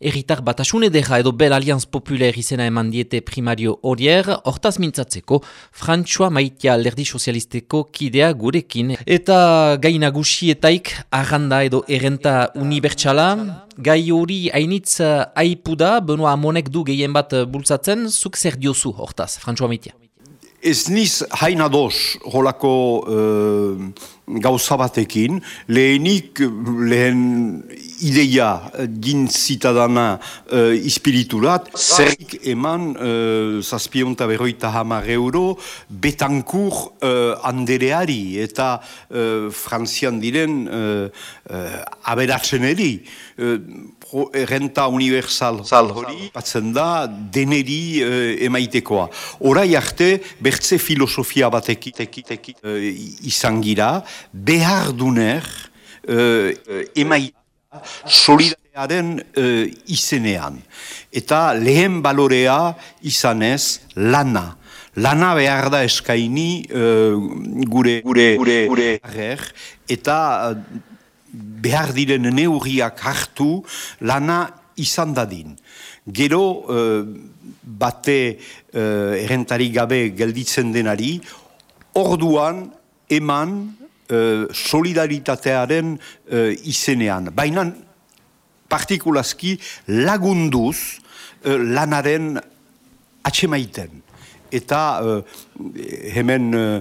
Erritar batasun edera edo Bel Allianz Populer izena eman diete primario horier, hortaz mintzatzeko, Frantzua maitia alderdi sozialisteko kidea gurekin. Eta gai nagusietaik, arranda edo errenta unibertsala, gai hori hainitz aipu da, benua amonek du gehien bat bultzatzen, zuk zer diozu hortaz, Frantzua maitia? Ez niz hain ados holako uh, gauza batekin, lehenik lehen ideia din zitadana uh, ispiriturat, zerrik eman uh, zazpionta berroita hamar euro betankur uh, andereari eta uh, frantzian diren uh, uh, aberatzen. Uh, renta universal hori batzen da deneri uh, emaitekoa. Horai arte, bertze filosofia batekin uh, izan gira, behar duner uh, emaita solidarearen uh, izenean. Eta lehen balorea izanez lana. Lana behar da eskaini uh, gure, gure, gure, gure, eta behar diren neurriak hartu lana izan dadin. Gero uh, bate uh, errentari gabe gelditzen denari, orduan eman solidaritatearen uh, izenean. Baina partikulazki lagunduz uh, lanaren atxemaiten eta uh, hemen uh,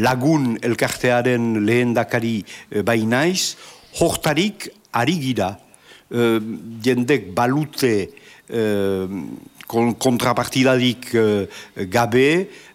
lagun elkartearen lehendakari uh, bainaiz, hortarik ari gira, uh, jendek balute uh, kontrapartidadik uh, gabe,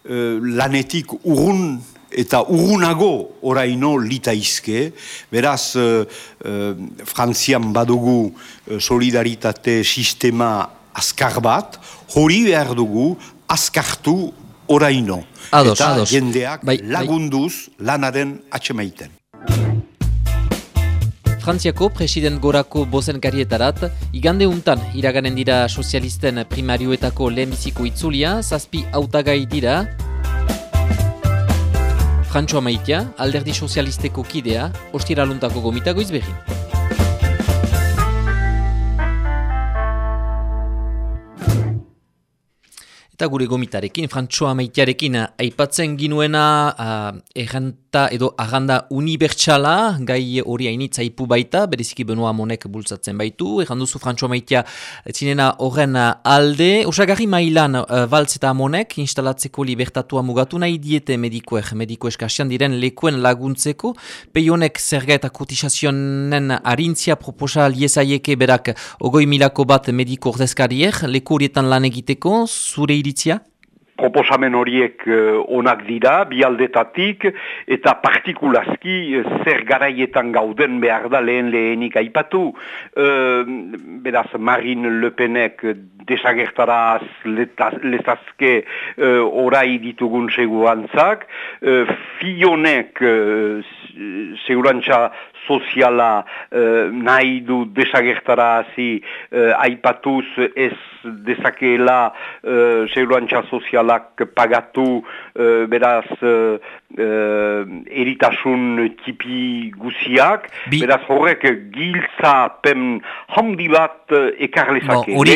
uh, lanetik urun eta urrunago oraino litaizke, beraz uh, uh, frantzian badugu solidaritate sistema azkar bat, hori behar dugu azkartu oraino. Ados, eta ados. jendeak bai, bai. lagunduz lanaren atxemaiten. Frantziako president gorako bozen karietarat, igande untan iraganen dira sozialisten primarioetako lehenbiziko itzulia, zazpi hautagai dira, Frantxoa maitea, alderdi sozialisteko kidea, ostiraluntako gomitago izberin. Eta gure gomitarekin, Frantxoa maitearekin, aipatzen ginuena uh, erranta edo aganda unibertsala, gai hori hainitz aipu baita, bereziki benua monek bultzatzen baitu, erranduzu Frantxoa maitea zinena horren alde, osagarri mailan uh, baltz eta monek instalatzeko libertatua mugatu nahi diete medikoek, mediko eskasian diren lekuen laguntzeko, peionek zerga eta kotizazionen harintzia proposa liezaieke berak ogoi milako bat mediko ordezkariek, leku horietan lan egiteko, zure iritzia? Proposamen horiek uh, onak dira, bialdetatik, eta partikulazki uh, zer garaietan gauden behar da lehen lehenik aipatu. Uh, beraz, Marine Le Penek desagertaraz lezazke uh, orai ditugun segurantzak, uh, Fionek uh, segurantza soziala uh, nahi du desagertarazi uh, aipatuz ez dezakeela uh, segurantza sozialak pagatu uh, beraz uh, eritasun tipi guziak, Bi... beraz horrek giltza pen handi bat ekarlezake. Bo, hori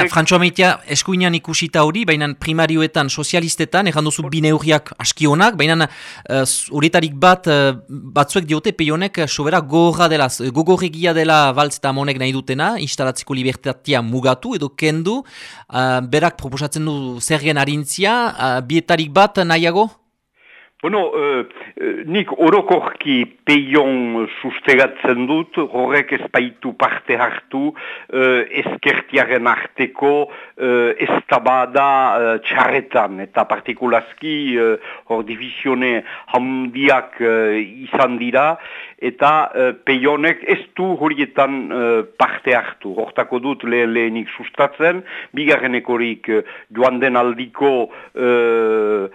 sozialistek- Frantxoa meitea, eskuinean ikusita hori, baina primarioetan, sozialistetan, erran duzu bine hurriak askionak, baina uh, horietarik bat, uh, batzuek diote peionek sobera gogorra dela, uh, gogorregia dela baltz eta monek nahi dutena, instalatzeko libertatea mugatu edo kendu, uh, berak proposatzen du zergen harintzia, uh, bietarik bat nahiago? Bueno, uh, nik orokorki peion sustegatzen dut, horrek ez baitu parte hartu uh, ezkertiaren arteko uh, ez tabada uh, txarretan, eta partikulazki uh, hor divizione handiak izan dira, eta uh, peionek ez du horietan uh, parte hartu. Hortako dut lehen lehenik sustatzen, bigarrenekorik uh, joan den aldiko uh,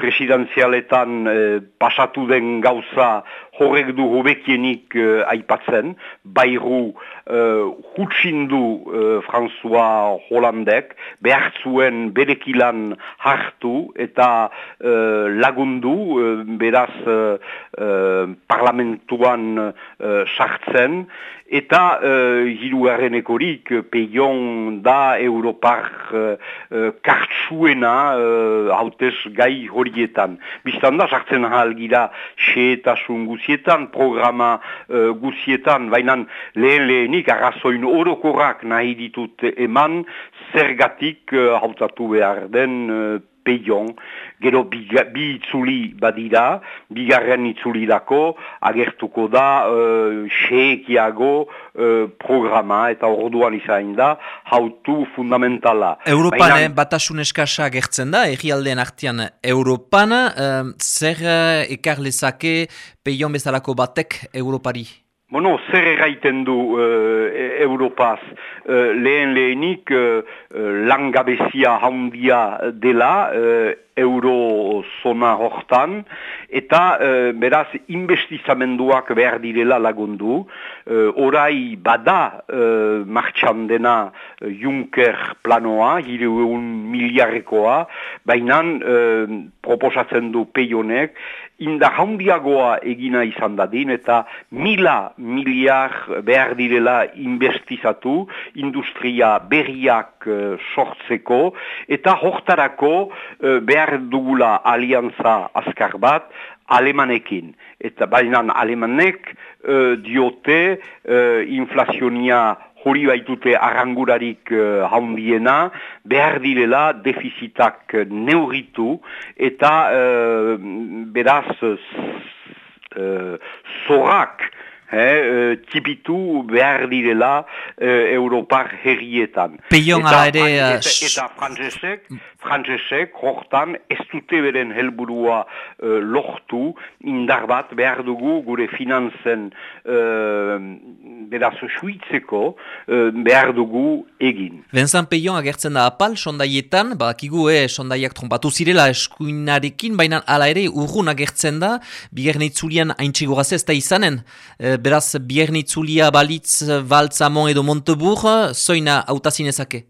presidenzialetan uh, pasatu den gauza horrek du hobekienik uh, aipatzen, bairu uh, hutsindu uh, François Hollandek, behar zuen berekilan hartu eta uh, lagundu, uh, beraz uh, uh, parlamentua orduan sartzen, eta uh, hirugarren ekorik peion da Europar uh, uh, kartsuena hautez gai horietan. Bistan da, sartzen ahal gira xeetasun guzietan, programa uh, guzietan, baina lehen lehenik arrazoin orokorrak nahi ditut eman, zergatik uh, hautatu behar den uh, peion, gero bi, bi itzuli badira, bigarren itzuli dako, agertuko da uh, xeekiago uh, programa eta orduan izain da, hautu fundamentala. Europan Baina, batasun eskasa agertzen da, egialdeen artian Europan, uh, zer uh, ekar lezake peion bezalako batek Europari? Bueno, zer erraiten du uh, Europaz, uh, lehen lehenik uh, langabezia handia dela uh, eurozona hortan, eta uh, beraz investizamenduak behar direla lagundu, uh, orai bada uh, martxan dena Juncker planoa, hireun miliarrekoa, baina uh, proposatzen du peionek, inda handiagoa egina izan dadin eta mila miliar behar direla investizatu industria berriak uh, sortzeko eta hortarako uh, behar dugula alianza azkar bat alemanekin. Eta baina alemanek uh, diote uh, inflazionia hori baitute arrangurarik uh, handiena, behar direla defizitak neuritu eta uh, beraz uh, zorak He, tipitu behar direla Europar herrietan. Peion ala ere... Eta, eta frantzesek, hortan, ez dute beren helburua uh, lortu, indar bat behar dugu gure finanzen uh, beraz suitzeko uh, behar dugu egin. Benzan Peion agertzen da apal, sondaietan, badakigu eh, sondaiak trompatu zirela eskuinarekin, baina ala ere urrun agertzen da, bigernitzulian haintxigo gazez da izanen, beraz bigernitzulia balitz, valtzamon edo Montebur, zoina autazinezake?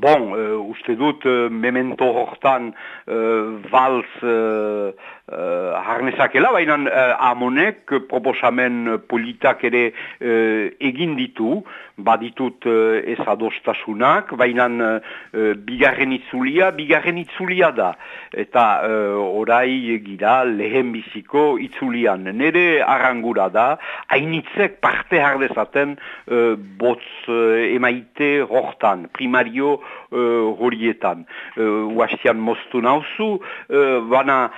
Bon, uh, uste dut, uh, memento hortan uh, valz uh, uh, harnezakela, baina uh, amonek proposamen politak ere uh, egin ditu, baditut uh, ez adostasunak, baina uh, bigarren itzulia, bigarren itzulia da. Eta uh, orai gira lehen biziko itzulian. Nere arangura da, hainitzek parte hardezaten uh, botz uh, emaite hortan, primario horietan. Uh, Uastian mostu nauzu, uh, bana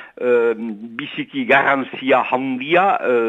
biziki garanzia handia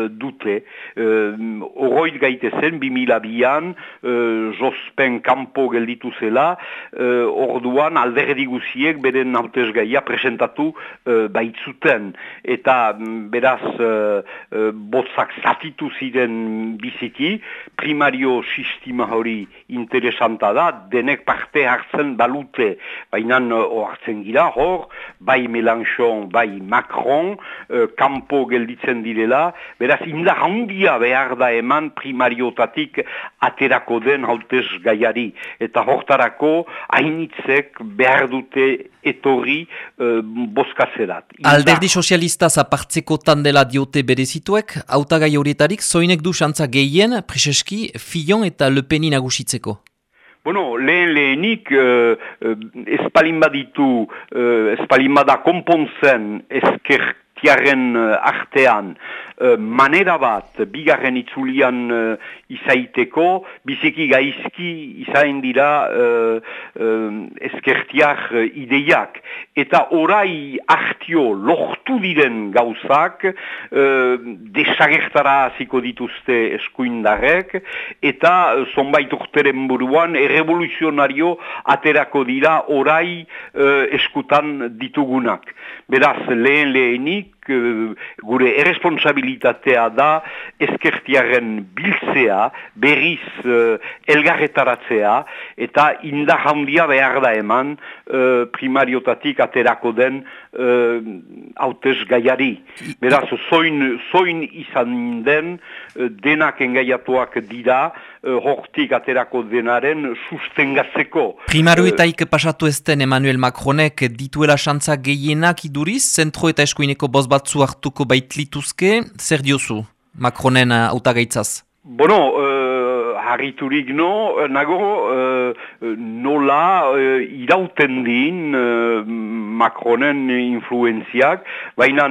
dute. Uh, Oroit gaite zen, bimila bian, uh, jospen kampo gelditu zela, uh, orduan alderdi guziek beren nautez gaia presentatu uh, baitzuten. Eta mm, beraz uh, uh, botzak zatitu ziren biziki, primario sistema hori interesanta da, denek parte hartzen balute, baina oartzen gira hor, bai Melanchon, bai Macron, uh, gelditzen direla, beraz inda handia behar da eman primariotatik aterako den hautez gaiari, eta hortarako hainitzek behar dute etorri uh, boskazerat. Alderdi sozialista zapartzeko tandela diote berezituek, autagai horietarik, zoinek du xantza gehien, Priseski, Fillon eta Le Penin agusitzeko? Bueno, lehen lehenik uh, uh, espalin baditu, uh, bada konpontzen eskertiaren uh, artean uh, manera bat bigarren itzulian uh, izaiteko, biziki gaizki izain dira uh, uh, eskertiak uh, ideiak. Eta orai artio lortu diren gauzak uh, desagertara hasiko dituzte eskuindarek eta uh, zonbait urteren buruan errevoluzionario aterako dira orai uh, eskutan ditugunak. Beraz, lehen lehenik gure erresponsabilitatea da eskertiaren biltzea, berriz uh, elgarretaratzea, eta indar handia behar da eman uh, primariotatik aterako den uh, hautez gaiari. Beraz, zoin, zoin izan den uh, denak engaiatuak dira, uh, hortik aterako denaren sustengatzeko. Primarioetaik uh, pasatu ezten Emmanuel Macronek dituela xantzak gehienak iduriz, zentro eta eskuineko boz batzu hartuko baitlituzke, zer diozu? Macronen autagaitzaz? Bono, uh, harriturik no, nago uh, nola uh, irauten din Macronen influenziak, baina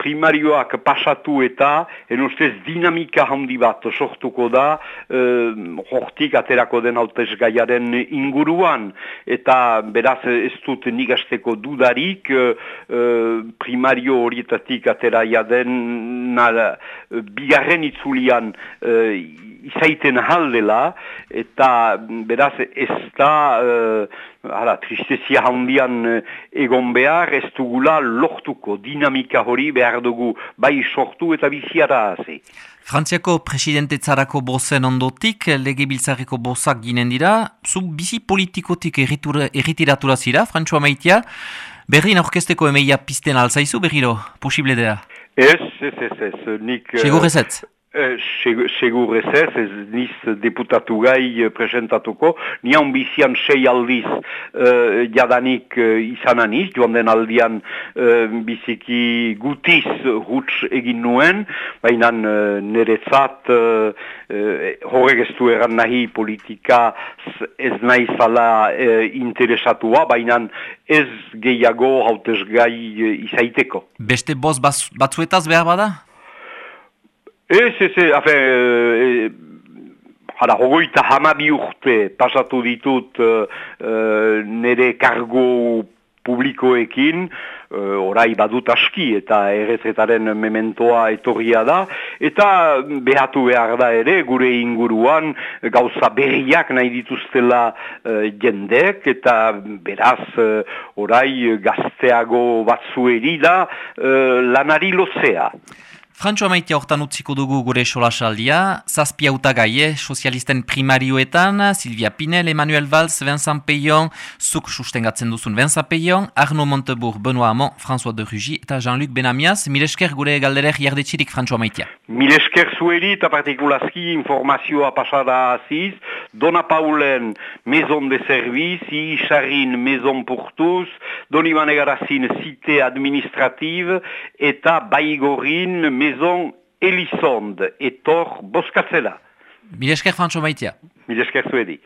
primarioak pasatu eta en ustez dinamika handi bat sortuko da hortik aterako den hautez gaiaren inguruan. Eta beraz ez dut nigasteko dudarik primario horietatik atera jaden nara, bigarren itzulian izaiten haldela, eta beraz ez da, uh, hala, tristezia handian uh, egon behar, ez dugula lortuko dinamika hori behar dugu bai sortu eta biziara haze. Frantziako presidentetzarako bozen ondotik, lege biltzareko bozak ginen dira, zu bizi politikotik erritiratura zira, Frantzua maitea, berrin aurkesteko emeia pizten alzaizu, berriro, posible dira? Ez, ez, ez, ez, nik... Segur ez Eh, segur ez ez, ez niz deputatu gai eh, presentatuko, nian bizian sei aldiz uh, jadanik uh, izan aniz, joan den aldian uh, biziki gutiz huts egin nuen, baina uh, niretzat uh, horrek ez du eran nahi politika ez nahi zala uh, interesatua, baina ez gehiago hautez gai izaiteko. Beste boz batzuetaz behar bada? Ez, ez, ez, hafe, e, jara, hogoita hamabi urte pasatu ditut e, nire kargo publikoekin, e, orai badut aski eta erretretaren mementoa etorria da, eta behatu behar da ere, gure inguruan gauza berriak nahi dituztela e, jendek, eta beraz e, orai gazteago batzueri da e, lanari lozea. Frantxoa maitea hortan utziko dugu gure solasaldia, zazpia utagaie, sozialisten primarioetan, Silvia Pinel, Emmanuel Valls, Vincent Peillon, zuk sustengatzen duzun Vincent Peillon, Arno Montebourg, Benoît Amon, François de Rugy eta Jean-Luc Benamias, milesker gure galderek jardetxirik Frantxoa maitea. Milesker zueri eta partikulazki informazioa pasada aziz, Dona Paulen, Maison de Service, Isarin, Maison Portus, Doni Manegarazin, Cité Administrative, eta Baigorin, maison Elisonde, etor boskatzela. Milesker Frantxo maitea. Milesker zuedi.